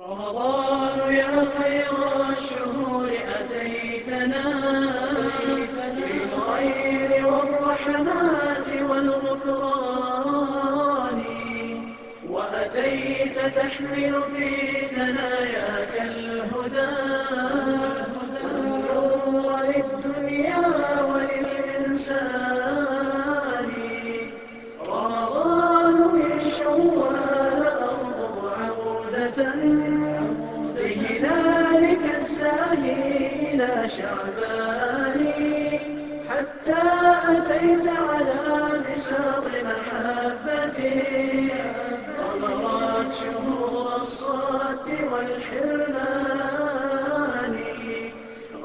رمضان يا خير الشهور أتيتنا بالخير والرحمات والغفران وأتيت تحمل في ثناياك الهدى. بهلالك الزاهي إلى شعبان حتى أتيت على بساط محبتي. غمرت شهور الصد والحرمان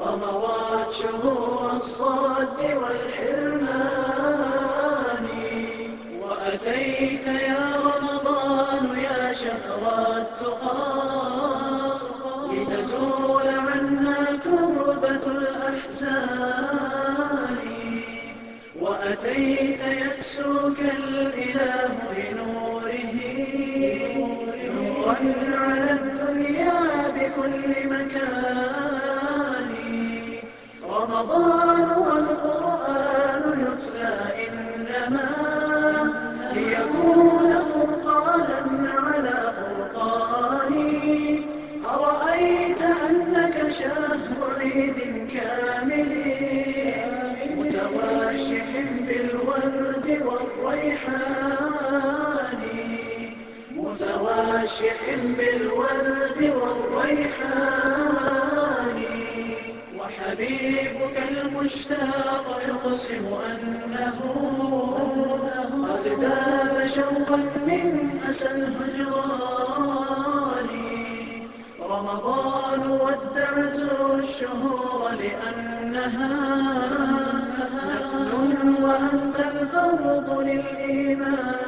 غمرت شهور الصد والحرمان وأتيت يا رمضان يا شهر التقى لتزول عنا كربة الأحزان. وأتيت يكسوك الإله بنوره نورا على الدنيا بكل مكان. رمضان والقرآن يتلى إنما ليكون شهر عيد كامل متواشح بالورد والريحان. متواشح بالورد والريحان. وحبيبك المشتاق يقسم أنه قد ذاب شوقا من أسى الهجران. رمضان ودعت الشهور لأنها نفل وأنت الفرض للإيمان.